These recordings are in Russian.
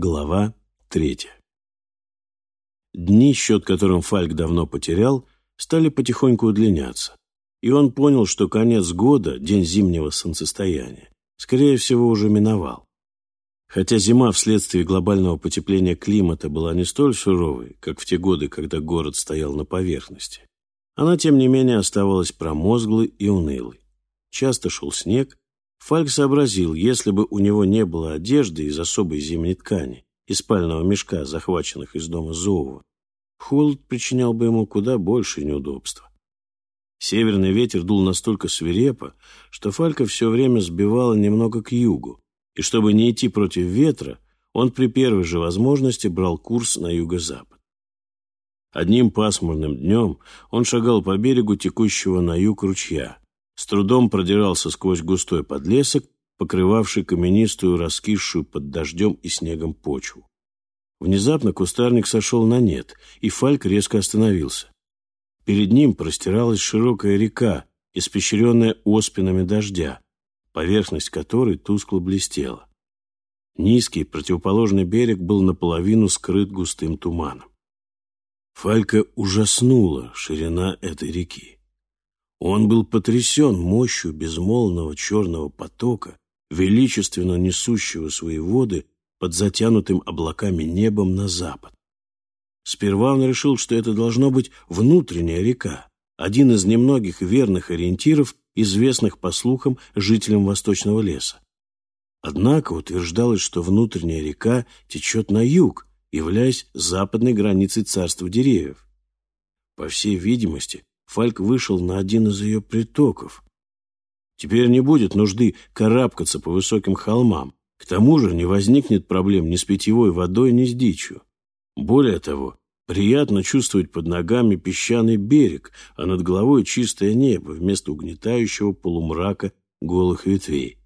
Глава третья. Дни, счет которым Фальк давно потерял, стали потихоньку удлиняться, и он понял, что конец года, день зимнего солнцестояния, скорее всего, уже миновал. Хотя зима вследствие глобального потепления климата была не столь суровой, как в те годы, когда город стоял на поверхности, она, тем не менее, оставалась промозглой и унылой. Часто шел снег, Фальк сообразил, если бы у него не было одежды из особой зимней ткани и спального мешка, захваченных из дома Зоува, холод причинял бы ему куда больше неудобства. Северный ветер дул настолько свирепо, что Фалька все время сбивало немного к югу, и чтобы не идти против ветра, он при первой же возможности брал курс на юго-запад. Одним пасмурным днем он шагал по берегу текущего на юг ручья, с трудом продирался сквозь густой подлесок, покрывавший каменистую, раскисшую под дождем и снегом почву. Внезапно кустарник сошел на нет, и Фальк резко остановился. Перед ним простиралась широкая река, испещренная оспинами дождя, поверхность которой тускло блестела. Низкий противоположный берег был наполовину скрыт густым туманом. Фалька ужаснула ширина этой реки. Он был потрясен мощью безмолвного черного потока, величественно несущего свои воды под затянутым облаками небом на запад. Сперва он решил, что это должно быть внутренняя река, один из немногих верных ориентиров, известных по слухам жителям Восточного леса. Однако утверждалось, что внутренняя река течет на юг, являясь западной границей царства деревьев. По всей видимости, Фальк вышел на один из ее притоков. Теперь не будет нужды карабкаться по высоким холмам. К тому же не возникнет проблем ни с питьевой водой, ни с дичью. Более того, приятно чувствовать под ногами песчаный берег, а над головой чистое небо вместо угнетающего полумрака голых ветвей.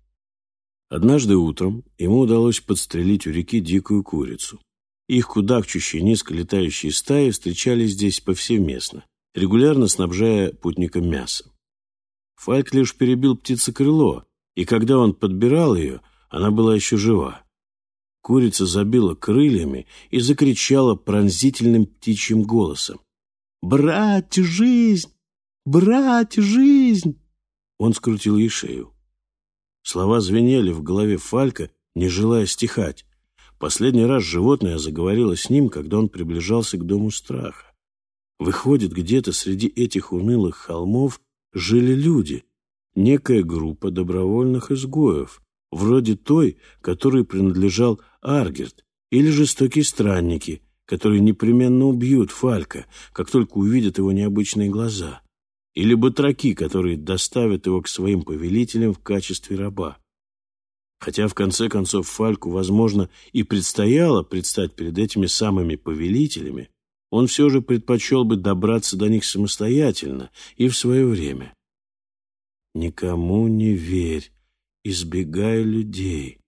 Однажды утром ему удалось подстрелить у реки дикую курицу. Их кудахчущие низко летающие стаи встречались здесь повсеместно регулярно снабжая путникам мясом. Фальк лишь перебил птицекрыло, и когда он подбирал ее, она была еще жива. Курица забила крыльями и закричала пронзительным птичьим голосом. «Брать жизнь! Брать жизнь!» Он скрутил ей шею. Слова звенели в голове Фалька, не желая стихать. Последний раз животное заговорило с ним, когда он приближался к дому страха. Выходит, где-то среди этих унылых холмов жили люди, некая группа добровольных изгоев, вроде той, которой принадлежал Аргерт, или жестокие странники, которые непременно убьют Фалька, как только увидят его необычные глаза, или батраки, которые доставят его к своим повелителям в качестве раба. Хотя, в конце концов, Фальку, возможно, и предстояло предстать перед этими самыми повелителями, он все же предпочел бы добраться до них самостоятельно и в свое время. «Никому не верь, избегай людей».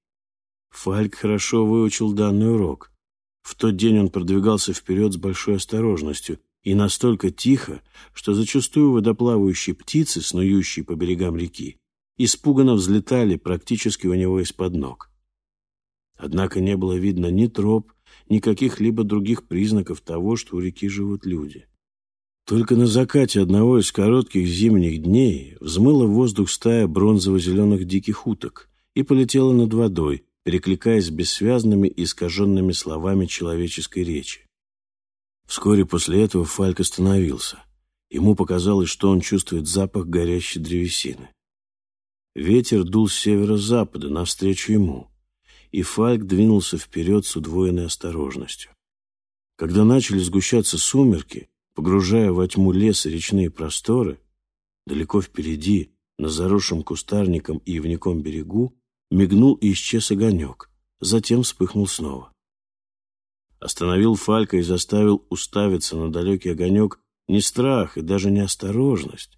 Фальк хорошо выучил данный урок. В тот день он продвигался вперед с большой осторожностью и настолько тихо, что зачастую водоплавающие птицы, снующие по берегам реки, испуганно взлетали практически у него из-под ног. Однако не было видно ни троп, никаких либо других признаков того, что у реки живут люди. Только на закате одного из коротких зимних дней взмыла в воздух стая бронзово-зеленых диких уток и полетела над водой, перекликаясь бессвязными и искаженными словами человеческой речи. Вскоре после этого Фальк остановился. Ему показалось, что он чувствует запах горящей древесины. Ветер дул с северо-запада навстречу ему и Фальк двинулся вперед с удвоенной осторожностью. Когда начали сгущаться сумерки, погружая во тьму лес и речные просторы, далеко впереди, на заросшем кустарником и ивником берегу, мигнул и исчез огонек, затем вспыхнул снова. Остановил Фалька и заставил уставиться на далекий огонек не страх и даже не осторожность,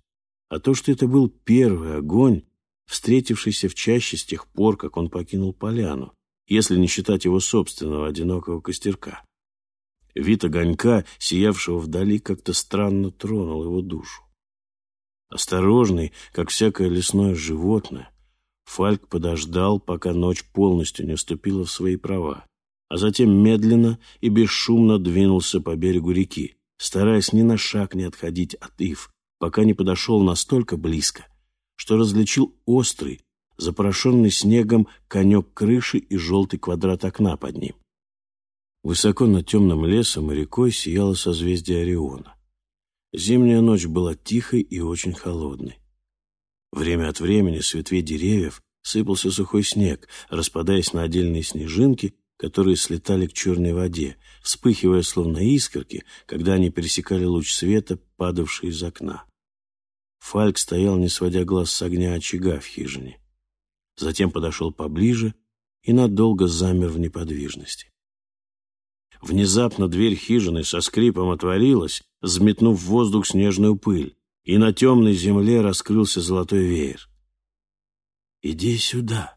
а то, что это был первый огонь, встретившийся в чаще с тех пор, как он покинул поляну, если не считать его собственного одинокого костерка. Вид огонька, сиявшего вдали, как-то странно тронул его душу. Осторожный, как всякое лесное животное, Фальк подождал, пока ночь полностью не вступила в свои права, а затем медленно и бесшумно двинулся по берегу реки, стараясь ни на шаг не отходить от ив, пока не подошел настолько близко, что различил острый, запорошенный снегом конек крыши и желтый квадрат окна под ним. Высоко над темным лесом и рекой сияло созвездие Ориона. Зимняя ночь была тихой и очень холодной. Время от времени с ветвей деревьев сыпался сухой снег, распадаясь на отдельные снежинки, которые слетали к черной воде, вспыхивая словно искорки, когда они пересекали луч света, падавший из окна. Фальк стоял, не сводя глаз с огня очага в хижине. Затем подошел поближе и надолго замер в неподвижности. Внезапно дверь хижины со скрипом отворилась, взметнув в воздух снежную пыль, и на темной земле раскрылся золотой веер. «Иди сюда,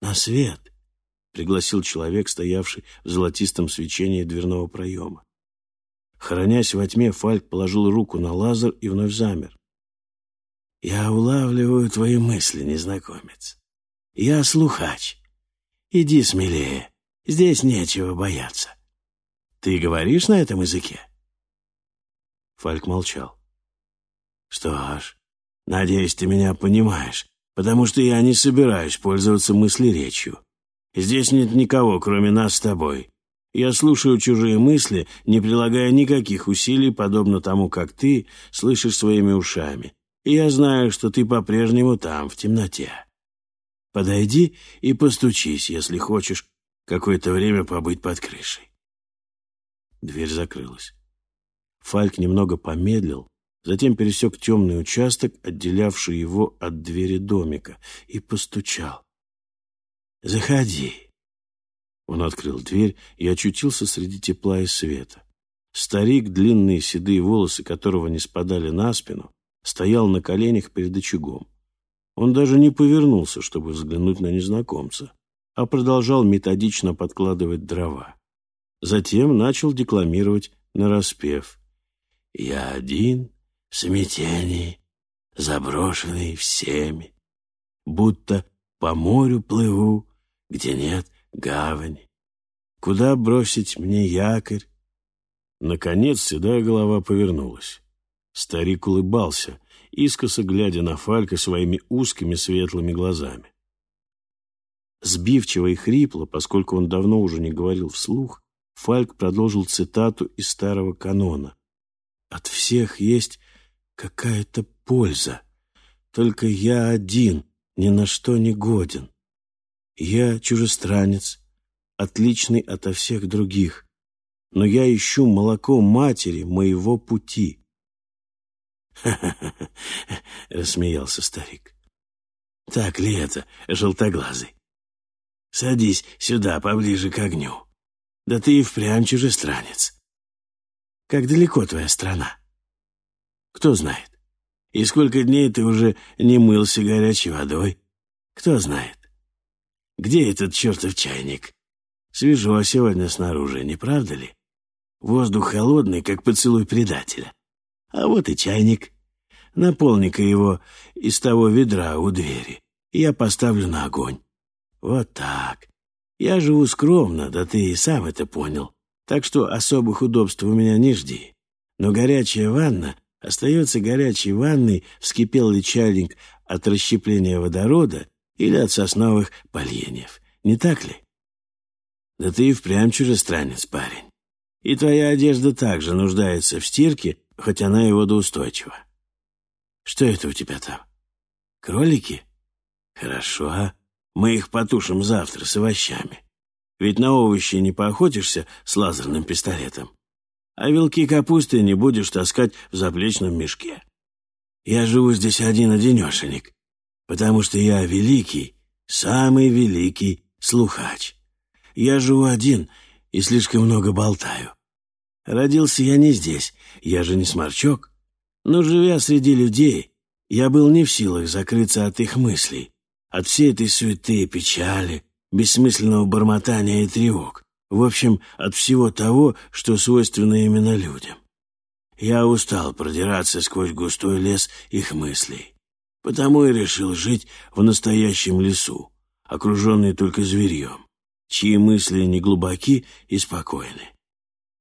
на свет», — пригласил человек, стоявший в золотистом свечении дверного проема. Хоронясь во тьме, Фальк положил руку на лазер и вновь замер. «Я улавливаю твои мысли, незнакомец. Я слухач. Иди смелее, здесь нечего бояться. Ты говоришь на этом языке?» Фальк молчал. «Что ж, надеюсь, ты меня понимаешь, потому что я не собираюсь пользоваться мыслеречью. Здесь нет никого, кроме нас с тобой. Я слушаю чужие мысли, не прилагая никаких усилий, подобно тому, как ты слышишь своими ушами. И я знаю, что ты по-прежнему там, в темноте. Подойди и постучись, если хочешь какое-то время побыть под крышей. Дверь закрылась. Фальк немного помедлил, затем пересек темный участок, отделявший его от двери домика, и постучал. «Заходи». Он открыл дверь и очутился среди тепла и света. Старик, длинные седые волосы которого не спадали на спину, стоял на коленях перед очагом. Он даже не повернулся, чтобы взглянуть на незнакомца, а продолжал методично подкладывать дрова. Затем начал декламировать нараспев. «Я один в смятении, заброшенный всеми, будто по морю плыву, где нет гавани. Куда бросить мне якорь?» Наконец седая голова повернулась. Старик улыбался, искоса глядя на Фалька своими узкими светлыми глазами. Сбивчиво и хрипло, поскольку он давно уже не говорил вслух, Фальк продолжил цитату из старого канона. «От всех есть какая-то польза, только я один, ни на что не годен. Я чужестранец, отличный ото всех других, но я ищу молоко матери моего пути». Рассмеялся старик. «Так ли это, желтоглазый? Садись сюда, поближе к огню». Да ты и впрямь чужестранец. Как далеко твоя страна? Кто знает? И сколько дней ты уже не мылся горячей водой? Кто знает? Где этот чертов чайник? Свежо сегодня снаружи, не правда ли? Воздух холодный, как поцелуй предателя. А вот и чайник. Наполни-ка его из того ведра у двери, я поставлю на огонь. Вот так. Я живу скромно, да ты и сам это понял, так что особых удобств у меня не жди. Но горячая ванна остается горячей ванной, вскипел ли чайник от расщепления водорода или от сосновых поленьев. Не так ли? Да ты и впрямь чужестранец, парень. И твоя одежда также нуждается в стирке, хоть она и водоустойчива. Что это у тебя там? Кролики? Хорошо. Мы их потушим завтра с овощами. Ведь на овощи не поохотишься с лазерным пистолетом. А вилки капусты не будешь таскать в заплечном мешке. Я живу здесь один-одинешенек, потому что я великий, самый великий слухач. Я живу один и слишком много болтаю. Родился я не здесь, я же не сморчок. Но, живя среди людей, я был не в силах закрыться от их мыслей, от всей этой суеты и печали, бессмысленного бормотания и тревог, в общем, от всего того, что свойственно именно людям. Я устал продираться сквозь густой лес их мыслей, потому и решил жить в настоящем лесу, окруженный только зверьем. чьи мысли не глубоки и спокойны.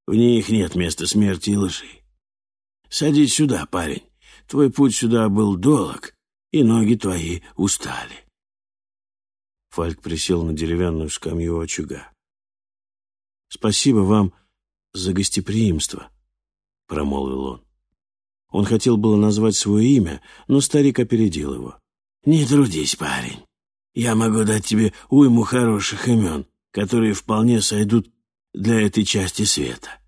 В них нет места смерти и лжи. Садись сюда, парень. Твой путь сюда был долг, и ноги твои устали. Фальк присел на деревянную скамью очага. «Спасибо вам за гостеприимство», — промолвил он. Он хотел было назвать свое имя, но старик опередил его. «Не трудись, парень. Я могу дать тебе уйму хороших имен, которые вполне сойдут для этой части света.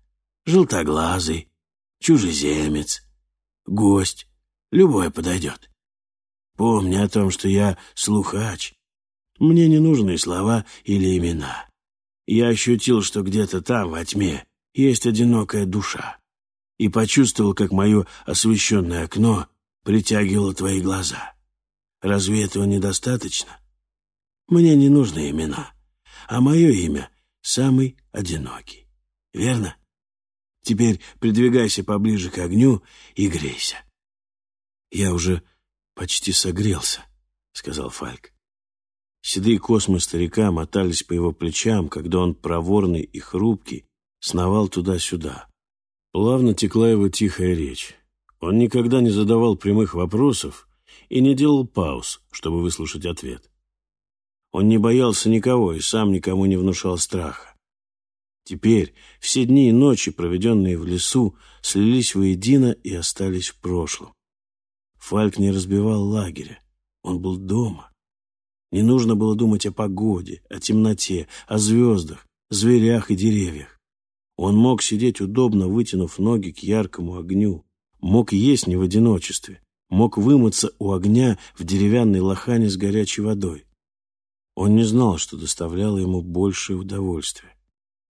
Желтоглазый, чужеземец, гость, любой подойдет. Помни о том, что я слухач. Мне не нужны слова или имена. Я ощутил, что где-то там, во тьме, есть одинокая душа, и почувствовал, как мое освещенное окно притягивало твои глаза. Разве этого недостаточно? Мне не нужны имена, а мое имя — самый одинокий. Верно? Теперь придвигайся поближе к огню и грейся. Я уже почти согрелся, — сказал Фальк. Седые космы старика мотались по его плечам, когда он проворный и хрупкий сновал туда-сюда. Плавно текла его тихая речь. Он никогда не задавал прямых вопросов и не делал пауз, чтобы выслушать ответ. Он не боялся никого и сам никому не внушал страха. Теперь все дни и ночи, проведенные в лесу, слились воедино и остались в прошлом. Фальк не разбивал лагеря. Он был дома. Не нужно было думать о погоде, о темноте, о звездах, зверях и деревьях. Он мог сидеть удобно, вытянув ноги к яркому огню, мог есть не в одиночестве, мог вымыться у огня в деревянной лохане с горячей водой. Он не знал, что доставляло ему большее удовольствие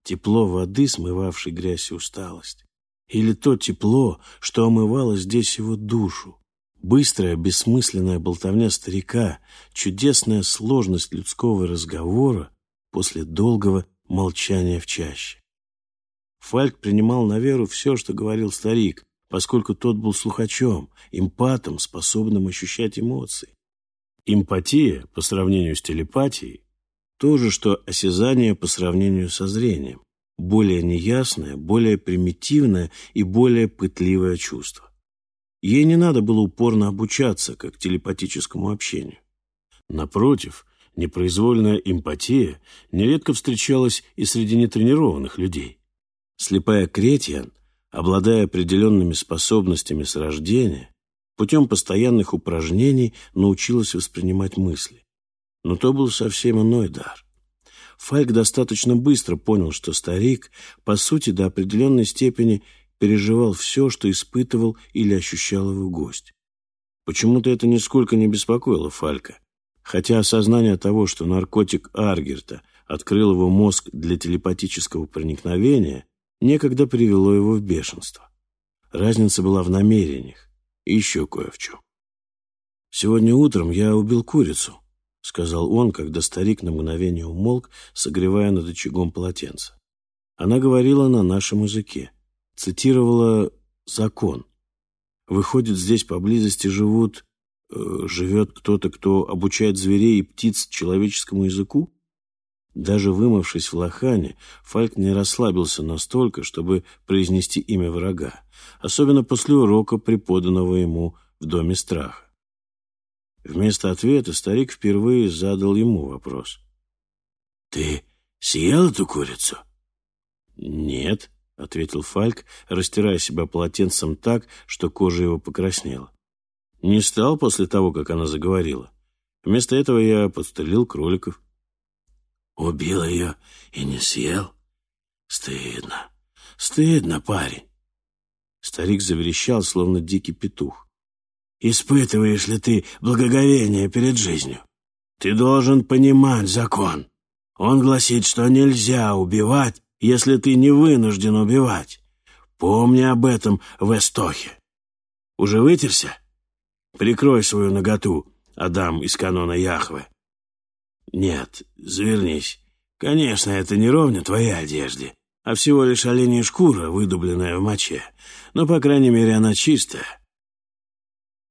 тепло воды, смывавшей грязь и усталость, или то тепло, что омывало здесь его душу. Быстрая, бессмысленная болтовня старика, чудесная сложность людского разговора после долгого молчания в чаще. Фальк принимал на веру все, что говорил старик, поскольку тот был слухачом, эмпатом, способным ощущать эмоции. Эмпатия, по сравнению с телепатией, то же, что осязание по сравнению со зрением. Более неясное, более примитивное и более пытливое чувство. Ей не надо было упорно обучаться, как телепатическому общению. Напротив, непроизвольная эмпатия нередко встречалась и среди нетренированных людей. Слепая Кретьян, обладая определенными способностями с рождения, путем постоянных упражнений научилась воспринимать мысли. Но то был совсем иной дар. Фальк достаточно быстро понял, что старик, по сути, до определенной степени переживал все, что испытывал или ощущал его гость. Почему-то это нисколько не беспокоило Фалька, хотя осознание того, что наркотик Аргерта открыл его мозг для телепатического проникновения, некогда привело его в бешенство. Разница была в намерениях и еще кое в чем. Сегодня утром я убил курицу, — сказал он, когда старик на мгновение умолк, согревая над очагом полотенце. Она говорила на нашем языке, цитировала закон. Выходит, здесь поблизости живут... Э, живет кто-то, кто обучает зверей и птиц человеческому языку? Даже вымывшись в лохане, Фальк не расслабился настолько, чтобы произнести имя врага, особенно после урока, преподанного ему в Доме страха. Вместо ответа старик впервые задал ему вопрос. «Ты съел эту курицу?» «Нет», — ответил Фальк, растирая себя полотенцем так, что кожа его покраснела. «Не стал после того, как она заговорила. Вместо этого я подстрелил кроликов». «Убил ее и не съел? Стыдно, стыдно, парень». Старик заверещал, словно дикий петух. Испытываешь ли ты благоговение перед жизнью? Ты должен понимать закон. Он гласит, что нельзя убивать, если ты не вынужден убивать. Помни об этом в Эстохе. Уже вытерся? Прикрой свою наготу, Адам из канона Яхве. Нет, завернись. Конечно, это не ровня твоей одежде, а всего лишь оленья шкура, выдубленная в моче. Но, по крайней мере, она чистая.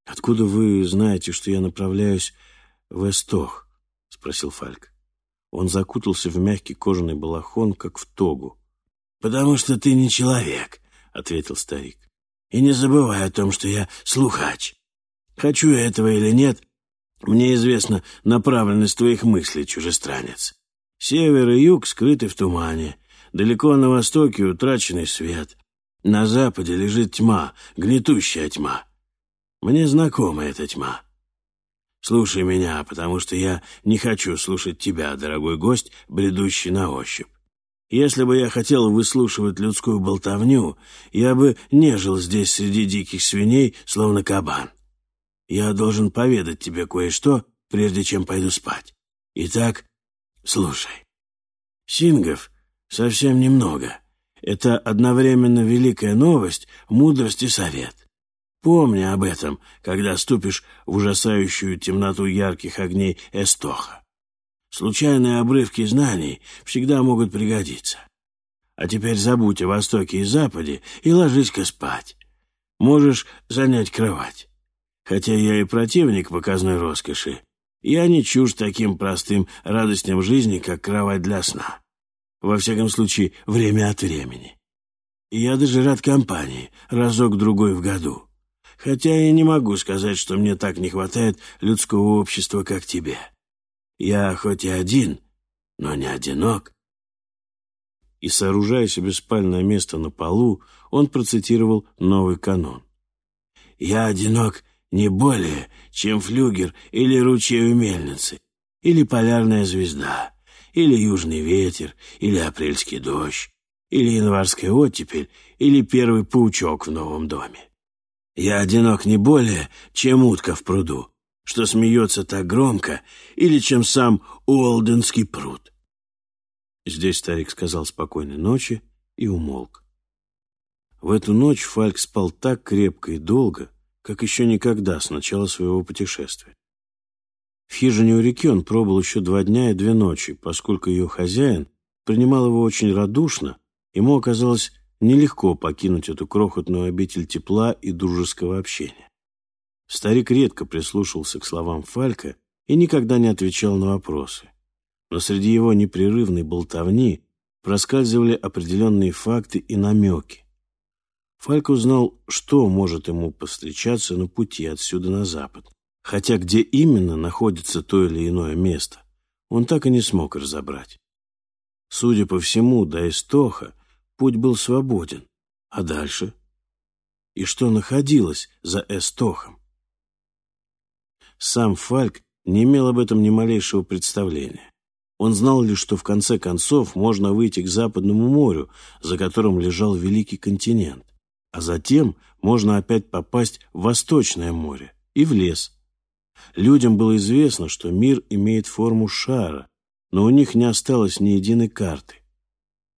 «Откуда вы знаете, что я направляюсь в Эстох?» — спросил Фальк. Он закутался в мягкий кожаный балахон, как в тогу. «Потому что ты не человек», — ответил старик. «И не забывай о том, что я слухач. Хочу я этого или нет, мне известна направленность твоих мыслей, чужестранец. Север и юг скрыты в тумане, далеко на востоке утраченный свет. На западе лежит тьма, гнетущая тьма. Мне знакома эта тьма. Слушай меня, потому что я не хочу слушать тебя, дорогой гость, бредущий на ощупь. Если бы я хотел выслушивать людскую болтовню, я бы не жил здесь среди диких свиней, словно кабан. Я должен поведать тебе кое-что, прежде чем пойду спать. Итак, слушай. Сингов совсем немного. Это одновременно великая новость, мудрость и совет. Помни об этом, когда ступишь в ужасающую темноту ярких огней Эстоха. Случайные обрывки знаний всегда могут пригодиться. А теперь забудь о Востоке и Западе и ложись-ка спать. Можешь занять кровать. Хотя я и противник показной роскоши, я не чужд таким простым радостям жизни, как кровать для сна. Во всяком случае, время от времени. Я даже рад компании, разок-другой в году. Хотя я не могу сказать, что мне так не хватает людского общества, как тебе. Я хоть и один, но не одинок. И, сооружая себе спальное место на полу, он процитировал новый канон. «Я одинок не более, чем флюгер или ручей у мельницы, или полярная звезда, или южный ветер, или апрельский дождь, или январская оттепель, или первый паучок в новом доме. Я одинок не более, чем утка в пруду, что смеется так громко, или чем сам Уолденский пруд. Здесь старик сказал спокойной ночи и умолк. В эту ночь Фальк спал так крепко и долго, как еще никогда с начала своего путешествия. В хижине у реки он пробыл еще два дня и две ночи, поскольку ее хозяин принимал его очень радушно, ему оказалось нелегко покинуть эту крохотную обитель тепла и дружеского общения. Старик редко прислушивался к словам Фалька и никогда не отвечал на вопросы. Но среди его непрерывной болтовни проскальзывали определенные факты и намеки, Фальк узнал, что может ему повстречаться на пути отсюда на запад. Хотя где именно находится то или иное место, он так и не смог разобрать. Судя по всему, до Эстоха путь был свободен. А дальше? И что находилось за Эстохом? Сам Фальк не имел об этом ни малейшего представления. Он знал лишь, что в конце концов можно выйти к Западному морю, за которым лежал великий континент а затем можно опять попасть в Восточное море и в лес. Людям было известно, что мир имеет форму шара, но у них не осталось ни единой карты.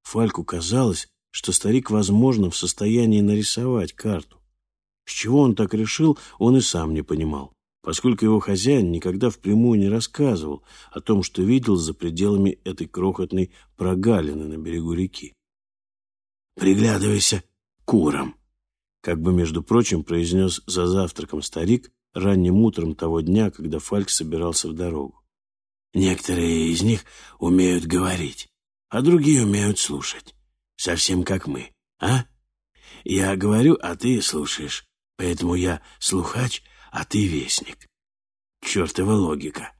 Фальку казалось, что старик, возможно, в состоянии нарисовать карту. С чего он так решил, он и сам не понимал, поскольку его хозяин никогда впрямую не рассказывал о том, что видел за пределами этой крохотной прогалины на берегу реки. «Приглядывайся к курам», как бы, между прочим, произнес за завтраком старик ранним утром того дня, когда Фальк собирался в дорогу. Некоторые из них умеют говорить, а другие умеют слушать. Совсем как мы, а? Я говорю, а ты слушаешь. Поэтому я слухач, а ты вестник. Чертова логика.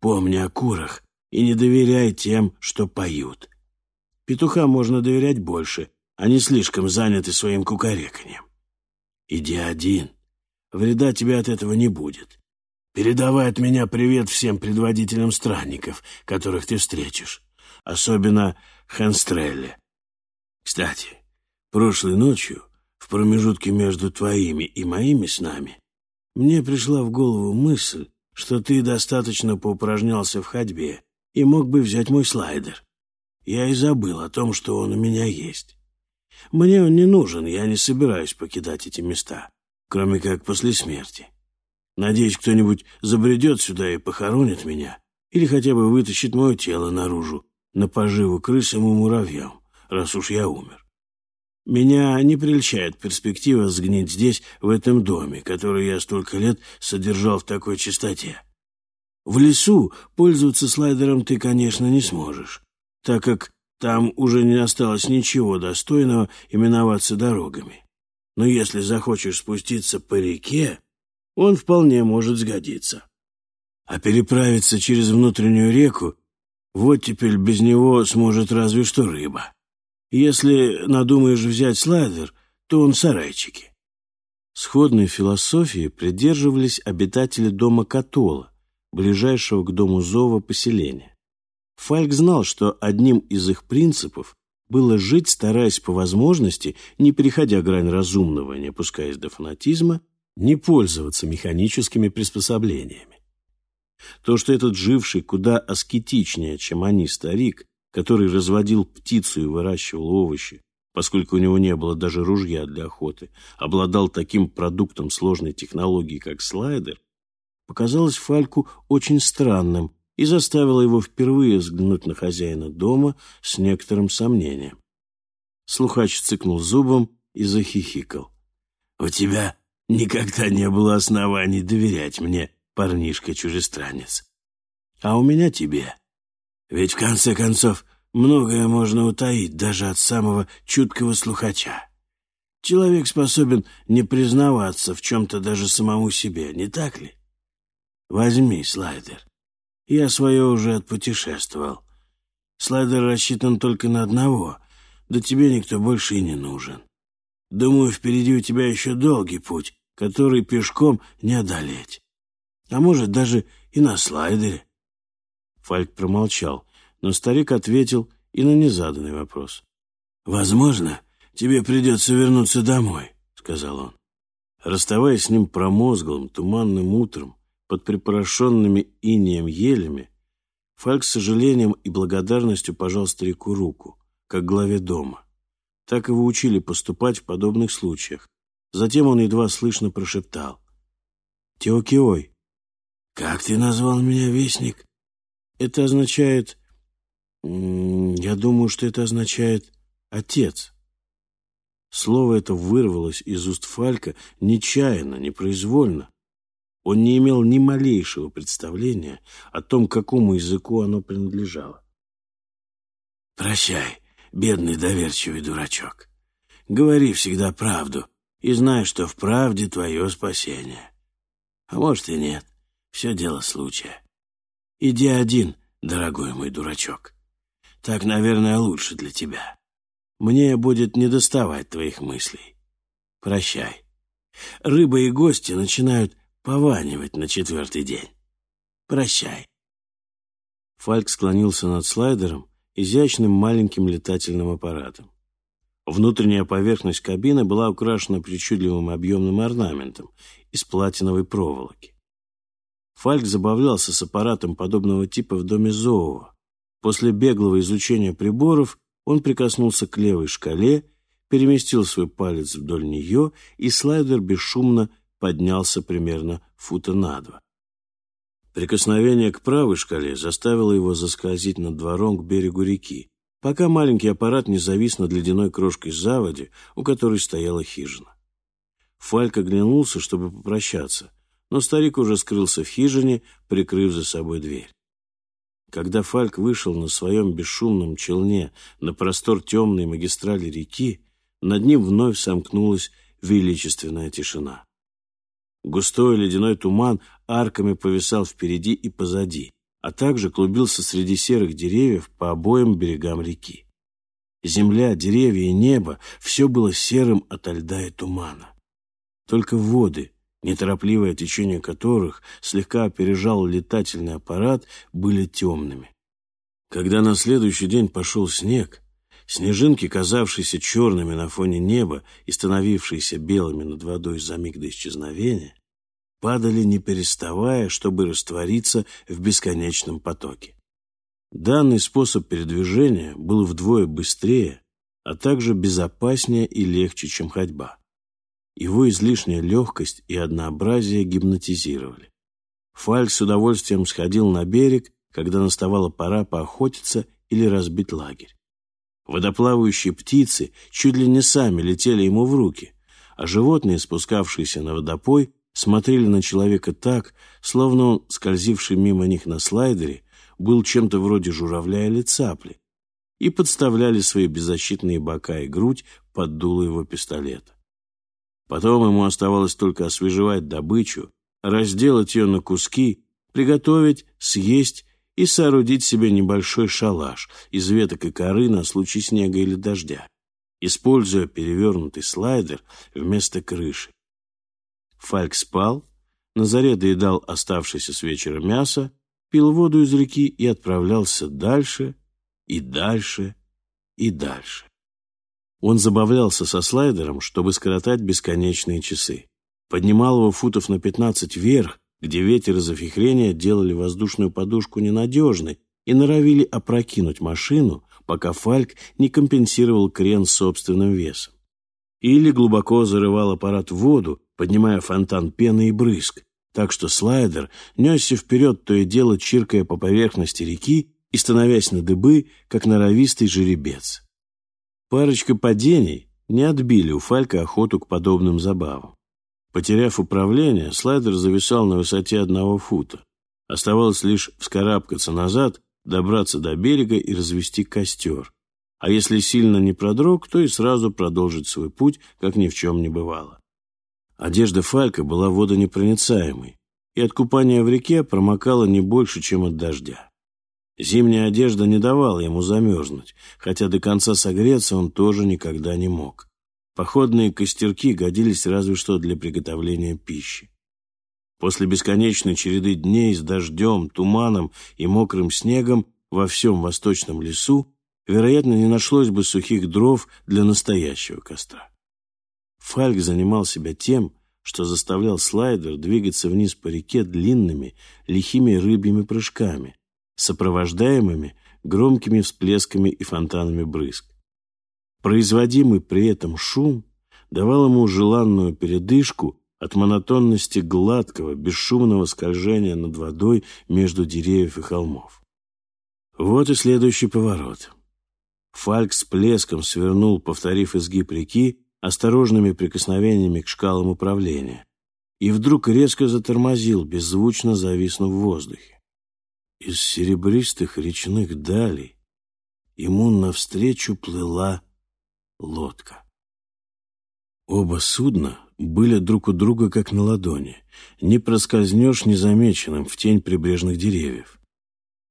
Помни о курах и не доверяй тем, что поют. Петухам можно доверять больше, они слишком заняты своим кукареканьем. Иди один. Вреда тебе от этого не будет. Передавай от меня привет всем предводителям странников, которых ты встретишь. Особенно Ханстрелле. Кстати, прошлой ночью, в промежутке между твоими и моими снами, мне пришла в голову мысль, что ты достаточно поупражнялся в ходьбе и мог бы взять мой слайдер. Я и забыл о том, что он у меня есть. Мне он не нужен, я не собираюсь покидать эти места, кроме как после смерти. Надеюсь, кто-нибудь забредет сюда и похоронит меня, или хотя бы вытащит мое тело наружу, на поживу крысам и муравьям, раз уж я умер. Меня не прельщает перспектива сгнить здесь, в этом доме, который я столько лет содержал в такой чистоте. В лесу пользоваться слайдером ты, конечно, не сможешь, так как там уже не осталось ничего достойного именоваться дорогами. Но если захочешь спуститься по реке, он вполне может сгодиться. А переправиться через внутреннюю реку, вот теперь без него сможет разве что рыба. Если надумаешь взять слайдер, то он в сарайчике. Сходной философии придерживались обитатели дома Катола, ближайшего к дому Зова поселения. Фальк знал, что одним из их принципов было жить, стараясь по возможности, не переходя грань разумного, не опускаясь до фанатизма, не пользоваться механическими приспособлениями. То, что этот живший куда аскетичнее, чем они, старик, который разводил птицу и выращивал овощи, поскольку у него не было даже ружья для охоты, обладал таким продуктом сложной технологии, как слайдер, показалось Фальку очень странным и заставило его впервые взглянуть на хозяина дома с некоторым сомнением. Слухач цыкнул зубом и захихикал. «У тебя никогда не было оснований доверять мне, парнишка-чужестранец. А у меня тебе. Ведь, в конце концов, Многое можно утаить даже от самого чуткого слухача. Человек способен не признаваться в чем-то даже самому себе, не так ли? Возьми слайдер. Я свое уже отпутешествовал. Слайдер рассчитан только на одного, да тебе никто больше и не нужен. Думаю, впереди у тебя еще долгий путь, который пешком не одолеть. А может, даже и на слайдере. Фальк промолчал, но старик ответил и на незаданный вопрос. «Возможно, тебе придется вернуться домой», — сказал он. Расставаясь с ним промозглым, туманным утром, под припорошенными инеем елями, Фальк с сожалением и благодарностью пожал старику руку, как главе дома. Так его учили поступать в подобных случаях. Затем он едва слышно прошептал. «Теокиой». «Как ты назвал меня, вестник?» «Это означает я думаю, что это означает «отец». Слово это вырвалось из уст Фалька нечаянно, непроизвольно. Он не имел ни малейшего представления о том, какому языку оно принадлежало. «Прощай, бедный доверчивый дурачок. Говори всегда правду и знай, что в правде твое спасение. А может и нет, все дело случая. Иди один, дорогой мой дурачок». Так, наверное, лучше для тебя. Мне будет недоставать твоих мыслей. Прощай. Рыба и гости начинают пованивать на четвертый день. Прощай. Фальк склонился над слайдером, изящным маленьким летательным аппаратом. Внутренняя поверхность кабины была украшена причудливым объемным орнаментом из платиновой проволоки. Фальк забавлялся с аппаратом подобного типа в доме Зоова, После беглого изучения приборов он прикоснулся к левой шкале, переместил свой палец вдоль нее, и слайдер бесшумно поднялся примерно фута на два. Прикосновение к правой шкале заставило его заскользить над двором к берегу реки, пока маленький аппарат не завис над ледяной крошкой заводи, у которой стояла хижина. Фальк оглянулся, чтобы попрощаться, но старик уже скрылся в хижине, прикрыв за собой дверь. Когда Фальк вышел на своем бесшумном челне на простор темной магистрали реки, над ним вновь сомкнулась величественная тишина. Густой ледяной туман арками повисал впереди и позади, а также клубился среди серых деревьев по обоим берегам реки. Земля, деревья и небо — все было серым ото льда и тумана. Только воды, неторопливое течение которых слегка опережал летательный аппарат, были темными. Когда на следующий день пошел снег, снежинки, казавшиеся черными на фоне неба и становившиеся белыми над водой за миг до исчезновения, падали не переставая, чтобы раствориться в бесконечном потоке. Данный способ передвижения был вдвое быстрее, а также безопаснее и легче, чем ходьба. Его излишняя легкость и однообразие гипнотизировали. Фальк с удовольствием сходил на берег, когда наставала пора поохотиться или разбить лагерь. Водоплавающие птицы чуть ли не сами летели ему в руки, а животные, спускавшиеся на водопой, смотрели на человека так, словно он, скользивший мимо них на слайдере, был чем-то вроде журавля или цапли, и подставляли свои беззащитные бока и грудь под дуло его пистолета. Потом ему оставалось только освежевать добычу, разделать ее на куски, приготовить, съесть и соорудить себе небольшой шалаш из веток и коры на случай снега или дождя, используя перевернутый слайдер вместо крыши. Фальк спал, на заре доедал оставшееся с вечера мясо, пил воду из реки и отправлялся дальше и дальше и дальше. Он забавлялся со слайдером, чтобы скоротать бесконечные часы. Поднимал его футов на пятнадцать вверх, где ветер и завихрения делали воздушную подушку ненадежной и норовили опрокинуть машину, пока Фальк не компенсировал крен собственным весом. Или глубоко зарывал аппарат в воду, поднимая фонтан пены и брызг, так что слайдер несся вперед, то и дело чиркая по поверхности реки и становясь на дыбы, как норовистый жеребец. Парочка падений не отбили у Фалька охоту к подобным забавам. Потеряв управление, слайдер зависал на высоте одного фута. Оставалось лишь вскарабкаться назад, добраться до берега и развести костер. А если сильно не продрог, то и сразу продолжить свой путь, как ни в чем не бывало. Одежда Фалька была водонепроницаемой, и от купания в реке промокала не больше, чем от дождя. Зимняя одежда не давала ему замерзнуть, хотя до конца согреться он тоже никогда не мог. Походные костерки годились разве что для приготовления пищи. После бесконечной череды дней с дождем, туманом и мокрым снегом во всем восточном лесу, вероятно, не нашлось бы сухих дров для настоящего костра. Фальк занимал себя тем, что заставлял слайдер двигаться вниз по реке длинными, лихими рыбьими прыжками, сопровождаемыми громкими всплесками и фонтанами брызг. Производимый при этом шум давал ему желанную передышку от монотонности гладкого, бесшумного скольжения над водой между деревьев и холмов. Вот и следующий поворот. Фальк с плеском свернул, повторив изгиб реки, осторожными прикосновениями к шкалам управления, и вдруг резко затормозил, беззвучно зависнув в воздухе. Из серебристых речных далей ему навстречу плыла лодка. Оба судна были друг у друга как на ладони. Не проскользнешь незамеченным в тень прибрежных деревьев.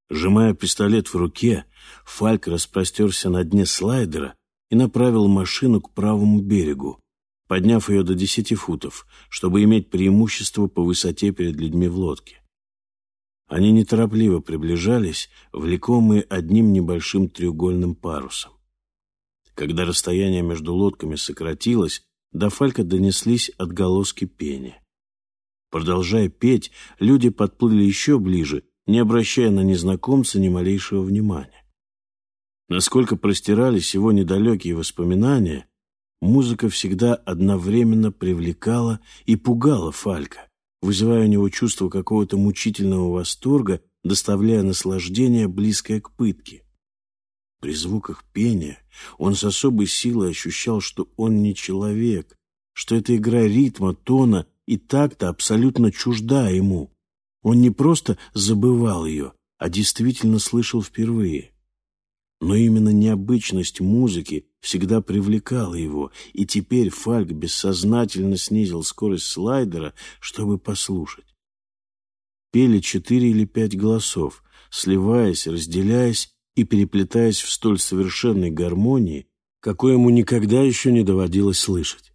Сжимая пистолет в руке, Фальк распростерся на дне слайдера и направил машину к правому берегу, подняв ее до десяти футов, чтобы иметь преимущество по высоте перед людьми в лодке. Они неторопливо приближались, влекомые одним небольшим треугольным парусом. Когда расстояние между лодками сократилось, до Фалька донеслись отголоски пения. Продолжая петь, люди подплыли еще ближе, не обращая на незнакомца ни малейшего внимания. Насколько простирались его недалекие воспоминания, музыка всегда одновременно привлекала и пугала Фалька, вызывая у него чувство какого-то мучительного восторга, доставляя наслаждение, близкое к пытке. При звуках пения он с особой силой ощущал, что он не человек, что эта игра ритма, тона и такта абсолютно чужда ему. Он не просто забывал ее, а действительно слышал впервые. Но именно необычность музыки всегда привлекала его, и теперь Фальк бессознательно снизил скорость слайдера, чтобы послушать. Пели четыре или пять голосов, сливаясь, разделяясь и переплетаясь в столь совершенной гармонии, какой ему никогда еще не доводилось слышать.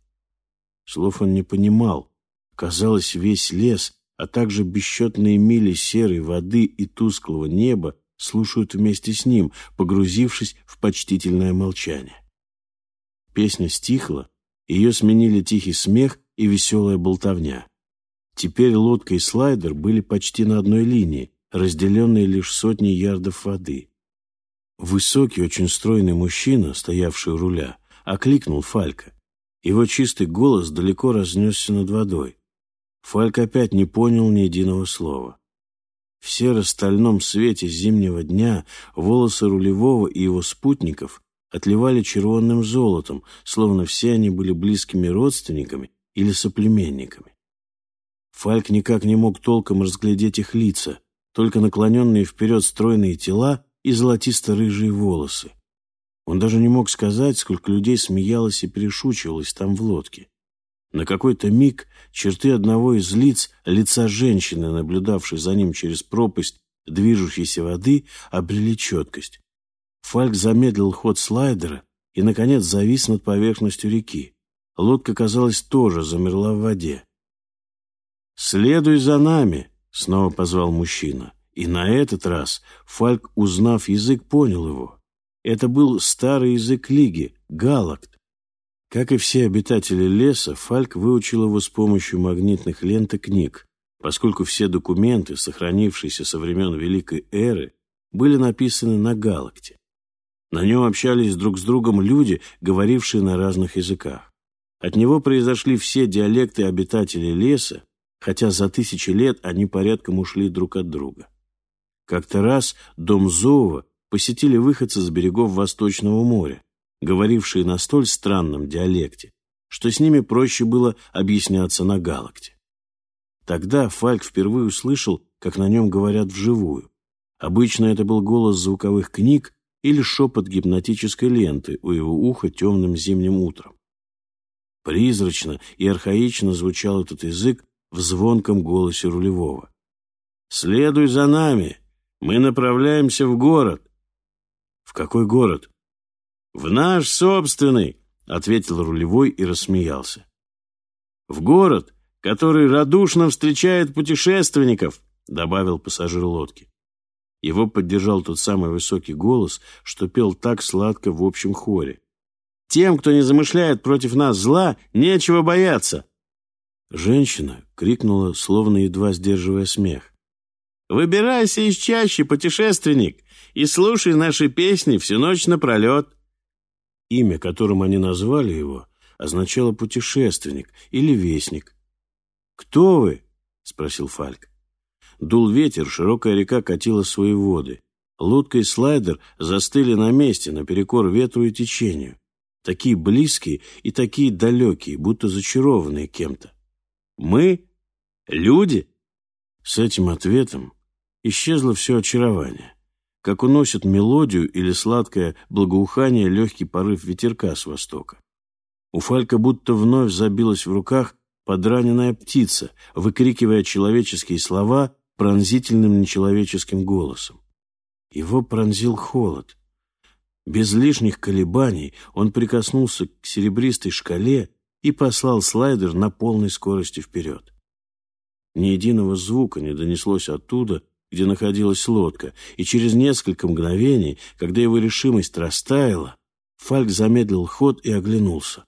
Слов он не понимал. Казалось, весь лес, а также бесчетные мили серой воды и тусклого неба слушают вместе с ним, погрузившись в почтительное молчание. Песня стихла, ее сменили тихий смех и веселая болтовня. Теперь лодка и слайдер были почти на одной линии, разделенные лишь сотней ярдов воды. Высокий, очень стройный мужчина, стоявший у руля, окликнул Фалька. Его чистый голос далеко разнесся над водой. Фальк опять не понял ни единого слова. В серо-стальном свете зимнего дня волосы рулевого и его спутников отливали червонным золотом, словно все они были близкими родственниками или соплеменниками. Фальк никак не мог толком разглядеть их лица, только наклоненные вперед стройные тела и золотисто-рыжие волосы. Он даже не мог сказать, сколько людей смеялось и перешучивалось там в лодке. На какой-то миг черты одного из лиц, лица женщины, наблюдавшей за ним через пропасть движущейся воды, обрели четкость. Фальк замедлил ход слайдера и, наконец, завис над поверхностью реки. Лодка, казалось, тоже замерла в воде. «Следуй за нами!» — снова позвал мужчина. И на этот раз Фальк, узнав язык, понял его. Это был старый язык Лиги, галакт. Как и все обитатели леса, Фальк выучил его с помощью магнитных лент и книг, поскольку все документы, сохранившиеся со времен Великой Эры, были написаны на галакте. На нем общались друг с другом люди, говорившие на разных языках. От него произошли все диалекты обитателей леса, хотя за тысячи лет они порядком ушли друг от друга. Как-то раз дом Зоова посетили выходцы с берегов Восточного моря, говорившие на столь странном диалекте, что с ними проще было объясняться на галакте. Тогда Фальк впервые услышал, как на нем говорят вживую. Обычно это был голос звуковых книг или шепот гипнотической ленты у его уха темным зимним утром. Призрачно и архаично звучал этот язык в звонком голосе рулевого. «Следуй за нами! Мы направляемся в город!» «В какой город?» «В наш собственный», — ответил рулевой и рассмеялся. «В город, который радушно встречает путешественников», — добавил пассажир лодки. Его поддержал тот самый высокий голос, что пел так сладко в общем хоре. «Тем, кто не замышляет против нас зла, нечего бояться!» Женщина крикнула, словно едва сдерживая смех. «Выбирайся из чащи, путешественник, и слушай наши песни всю ночь напролет!» Имя, которым они назвали его, означало «путешественник» или «вестник». «Кто вы?» — спросил Фальк. Дул ветер, широкая река катила свои воды. Лодка и слайдер застыли на месте, наперекор ветру и течению. Такие близкие и такие далекие, будто зачарованные кем-то. «Мы? Люди?» С этим ответом исчезло все очарование как уносит мелодию или сладкое благоухание легкий порыв ветерка с востока. У Фалька будто вновь забилась в руках подраненная птица, выкрикивая человеческие слова пронзительным нечеловеческим голосом. Его пронзил холод. Без лишних колебаний он прикоснулся к серебристой шкале и послал слайдер на полной скорости вперед. Ни единого звука не донеслось оттуда, где находилась лодка, и через несколько мгновений, когда его решимость растаяла, Фальк замедлил ход и оглянулся.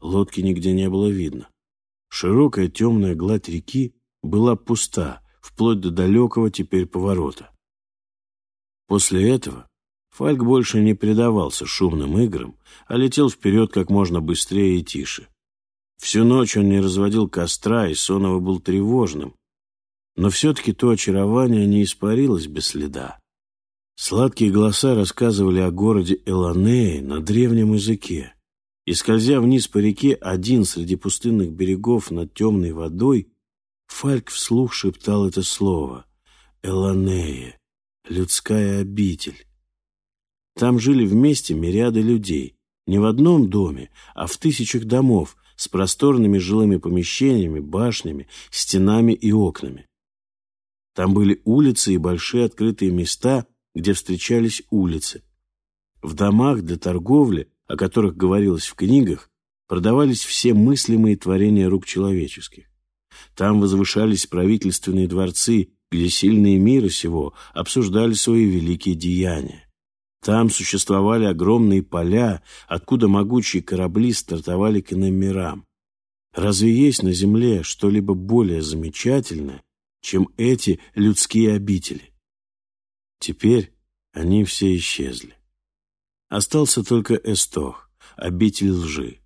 Лодки нигде не было видно. Широкая темная гладь реки была пуста, вплоть до далекого теперь поворота. После этого Фальк больше не предавался шумным играм, а летел вперед как можно быстрее и тише. Всю ночь он не разводил костра, и сон его был тревожным, но все-таки то очарование не испарилось без следа. Сладкие голоса рассказывали о городе Эланее на древнем языке. И скользя вниз по реке, один среди пустынных берегов над темной водой, Фальк вслух шептал это слово «Эланее», «людская обитель». Там жили вместе мириады людей, не в одном доме, а в тысячах домов с просторными жилыми помещениями, башнями, стенами и окнами. Там были улицы и большие открытые места, где встречались улицы. В домах для торговли, о которых говорилось в книгах, продавались все мыслимые творения рук человеческих. Там возвышались правительственные дворцы, где сильные мира сего обсуждали свои великие деяния. Там существовали огромные поля, откуда могучие корабли стартовали к иным мирам. Разве есть на Земле что-либо более замечательное, чем эти людские обители. Теперь они все исчезли. Остался только Эстох, обитель лжи.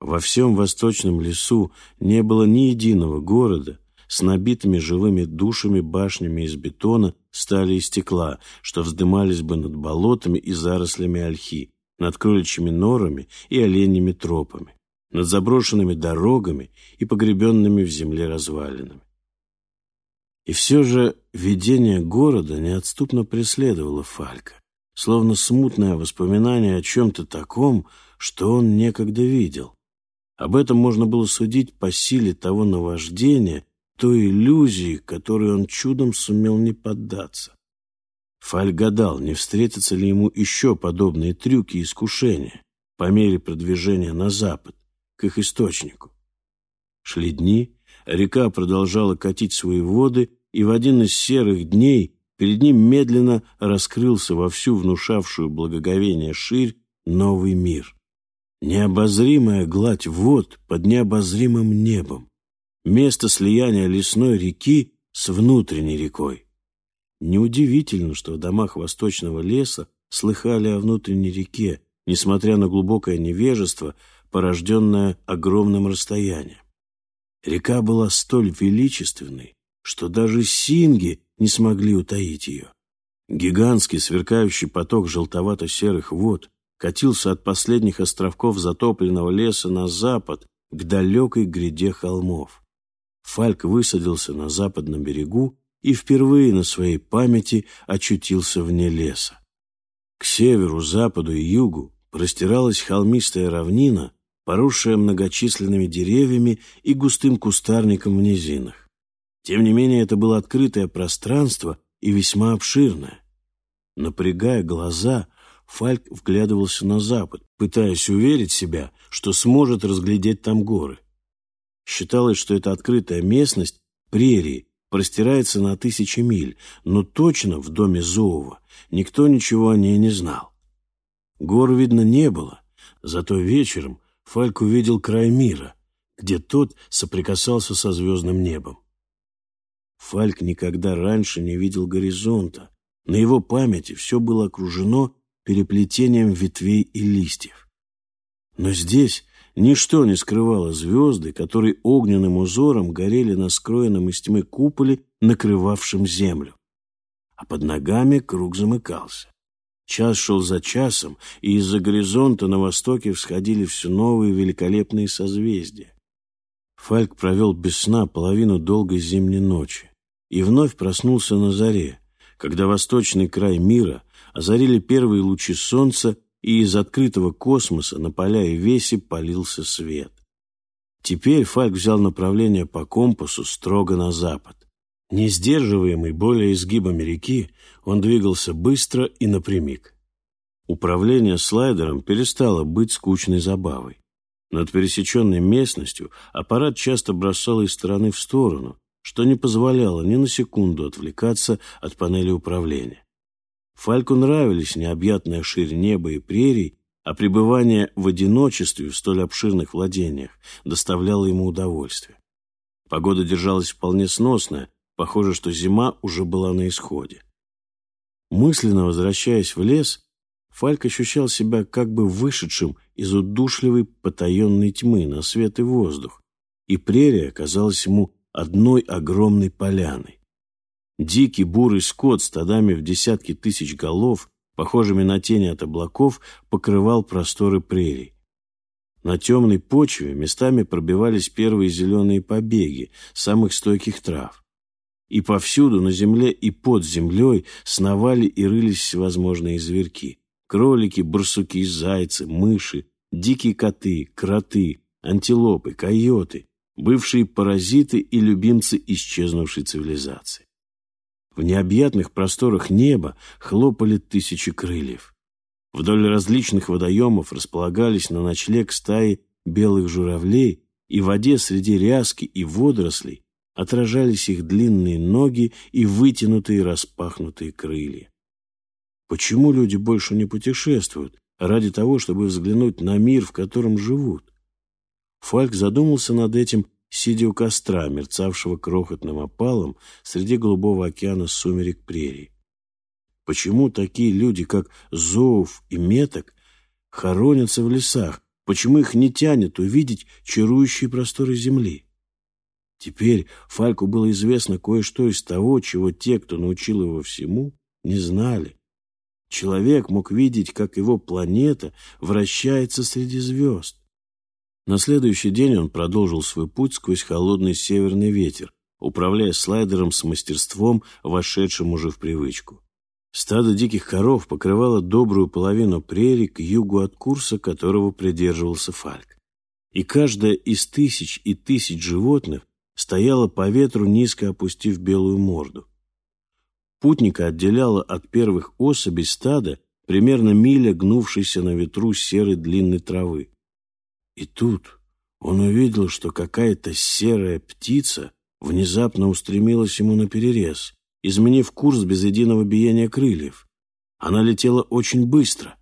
Во всем восточном лесу не было ни единого города с набитыми живыми душами башнями из бетона, стали и стекла, что вздымались бы над болотами и зарослями ольхи, над кроличьими норами и оленями тропами. над заброшенными дорогами и погребенными в земле развалинами. И все же видение города неотступно преследовало Фалька, словно смутное воспоминание о чем-то таком, что он некогда видел. Об этом можно было судить по силе того наваждения, той иллюзии, которой он чудом сумел не поддаться. Фаль гадал, не встретятся ли ему еще подобные трюки и искушения по мере продвижения на запад, к их источнику. Шли дни, река продолжала катить свои воды, и в один из серых дней перед ним медленно раскрылся во всю внушавшую благоговение ширь новый мир. Необозримая гладь вод под необозримым небом. Место слияния лесной реки с внутренней рекой. Неудивительно, что в домах восточного леса слыхали о внутренней реке, несмотря на глубокое невежество, порожденное огромным расстоянием. Река была столь величественной, что даже синги не смогли утаить ее. Гигантский сверкающий поток желтовато-серых вод катился от последних островков затопленного леса на запад к далекой гряде холмов. Фальк высадился на западном берегу и впервые на своей памяти очутился вне леса. К северу, западу и югу простиралась холмистая равнина, поросшая многочисленными деревьями и густым кустарником в низинах. Тем не менее, это было открытое пространство и весьма обширное. Напрягая глаза, Фальк вглядывался на запад, пытаясь уверить себя, что сможет разглядеть там горы. Считалось, что эта открытая местность, прерии, простирается на тысячи миль, но точно в доме Зоова никто ничего о ней не знал. Гор, видно, не было, зато вечером Фальк увидел край мира, где тот соприкасался со звездным небом. Фальк никогда раньше не видел горизонта. На его памяти все было окружено переплетением ветвей и листьев. Но здесь ничто не скрывало звезды, которые огненным узором горели на скроенном из тьмы куполе, накрывавшем землю. А под ногами круг замыкался. Час шел за часом, и из-за горизонта на востоке всходили все новые великолепные созвездия. Фальк провел без сна половину долгой зимней ночи и вновь проснулся на заре, когда восточный край мира озарили первые лучи солнца, и из открытого космоса на поля и веси полился свет. Теперь Фальк взял направление по компасу строго на запад. Не сдерживаемый более изгибами реки, он двигался быстро и напрямик. Управление слайдером перестало быть скучной забавой. Над пересеченной местностью аппарат часто бросал из стороны в сторону, что не позволяло ни на секунду отвлекаться от панели управления. Фальку нравились необъятная ширь неба и прерий, а пребывание в одиночестве в столь обширных владениях доставляло ему удовольствие. Погода держалась вполне сносная, Похоже, что зима уже была на исходе. Мысленно возвращаясь в лес, Фальк ощущал себя как бы вышедшим из удушливой потаенной тьмы на свет и воздух, и прерия казалась ему одной огромной поляной. Дикий бурый скот стадами в десятки тысяч голов, похожими на тени от облаков, покрывал просторы прерий. На темной почве местами пробивались первые зеленые побеги самых стойких трав и повсюду, на земле и под землей, сновали и рылись всевозможные зверьки. Кролики, барсуки, зайцы, мыши, дикие коты, кроты, антилопы, койоты, бывшие паразиты и любимцы исчезнувшей цивилизации. В необъятных просторах неба хлопали тысячи крыльев. Вдоль различных водоемов располагались на ночлег стаи белых журавлей, и в воде среди ряски и водорослей отражались их длинные ноги и вытянутые распахнутые крылья. Почему люди больше не путешествуют ради того, чтобы взглянуть на мир, в котором живут? Фальк задумался над этим, сидя у костра, мерцавшего крохотным опалом среди голубого океана сумерек прерий. Почему такие люди, как Зоуф и Меток, хоронятся в лесах? Почему их не тянет увидеть чарующие просторы земли? Теперь Фальку было известно кое-что из того, чего те, кто научил его всему, не знали. Человек мог видеть, как его планета вращается среди звезд. На следующий день он продолжил свой путь сквозь холодный северный ветер, управляя слайдером с мастерством, вошедшим уже в привычку. Стадо диких коров покрывало добрую половину прерий к югу от курса, которого придерживался Фальк. И каждая из тысяч и тысяч животных стояла по ветру, низко опустив белую морду. Путника отделяла от первых особей стада примерно миля гнувшейся на ветру серой длинной травы. И тут он увидел, что какая-то серая птица внезапно устремилась ему на перерез, изменив курс без единого биения крыльев. Она летела очень быстро.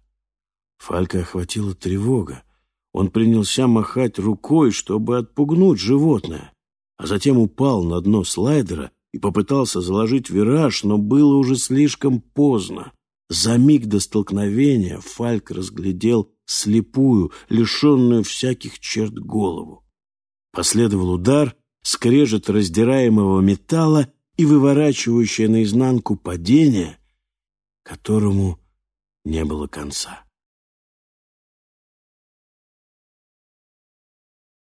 Фалька охватила тревога. Он принялся махать рукой, чтобы отпугнуть животное, а затем упал на дно слайдера и попытался заложить вираж, но было уже слишком поздно. За миг до столкновения Фальк разглядел слепую, лишенную всяких черт голову. Последовал удар, скрежет раздираемого металла и выворачивающее наизнанку падение, которому не было конца.